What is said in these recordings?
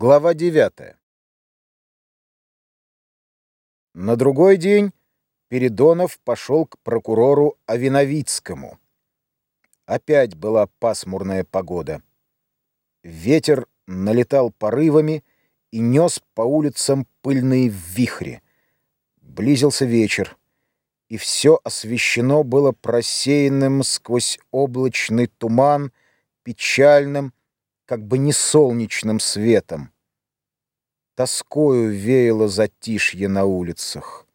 Глава 9. На другой день Передонов пошел к прокурору Авиновицкому. Опять была пасмурная погода. Ветер налетал порывами и нес по улицам пыльные вихри. Близился вечер, и все освещено было просеянным сквозь облачный туман, печальным, как бы не солнечным светом. Тоскою веяло затишье на улицах,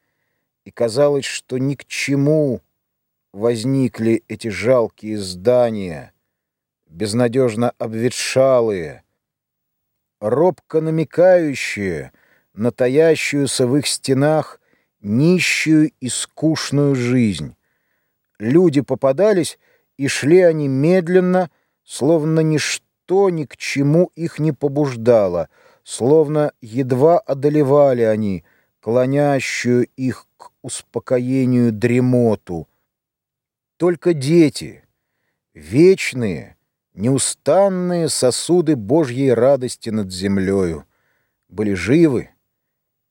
и казалось, что ни к чему возникли эти жалкие здания, безнадежно обветшалые, робко намекающие на таящуюся в их стенах нищую и скучную жизнь. Люди попадались, и шли они медленно, словно ничто, ничто ни к чему их не побуждало, словно едва одолевали они, клонящую их к успокоению дремоту. Только дети, вечные, неустанные сосуды Божьей радости над землею, были живы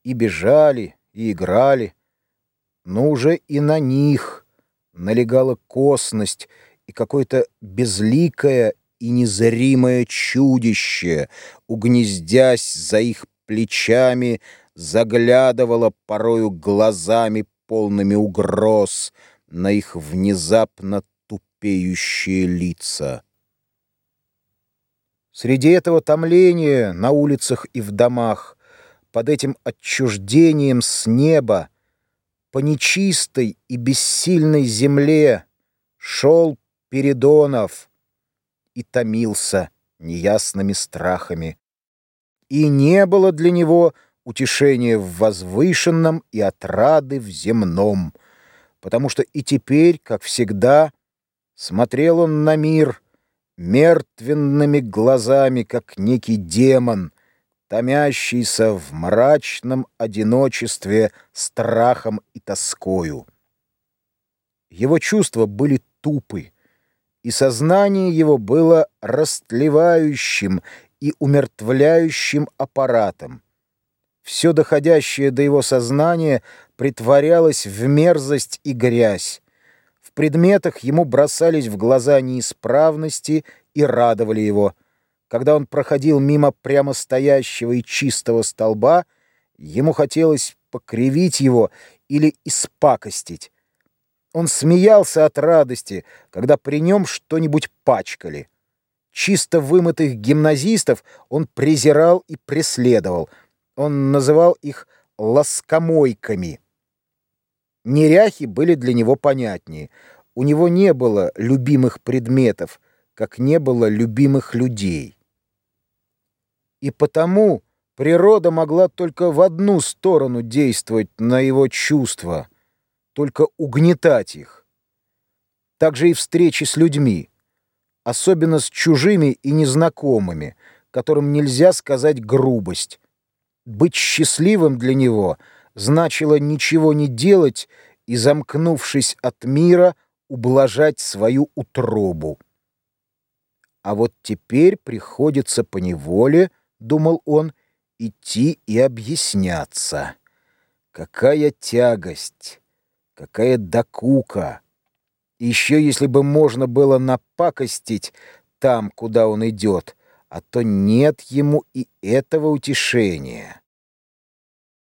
и бежали, и играли, но уже и на них налегала косность и какое-то безликое и незримое чудище, угнездясь за их плечами, заглядывало порою глазами полными угроз на их внезапно тупеющие лица. Среди этого томления на улицах и в домах, под этим отчуждением с неба, по нечистой и бессильной земле шел Передонов, и томился неясными страхами. И не было для него утешения в возвышенном и отрады в земном, потому что и теперь, как всегда, смотрел он на мир мертвенными глазами, как некий демон, томящийся в мрачном одиночестве страхом и тоскою. Его чувства были тупы, и сознание его было растлевающим и умертвляющим аппаратом. Все доходящее до его сознания притворялось в мерзость и грязь. В предметах ему бросались в глаза неисправности и радовали его. Когда он проходил мимо прямо стоящего и чистого столба, ему хотелось покривить его или испакостить. Он смеялся от радости, когда при нем что-нибудь пачкали. Чисто вымытых гимназистов он презирал и преследовал. Он называл их лоскомойками. Неряхи были для него понятнее. У него не было любимых предметов, как не было любимых людей. И потому природа могла только в одну сторону действовать на его чувства — только угнетать их. Также и встречи с людьми, особенно с чужими и незнакомыми, которым нельзя сказать грубость. Быть счастливым для него значило ничего не делать и, замкнувшись от мира, ублажать свою утробу. А вот теперь приходится по неволе, думал он, идти и объясняться. Какая тягость! Какая докука! Еще если бы можно было напакостить там, куда он идет, а то нет ему и этого утешения.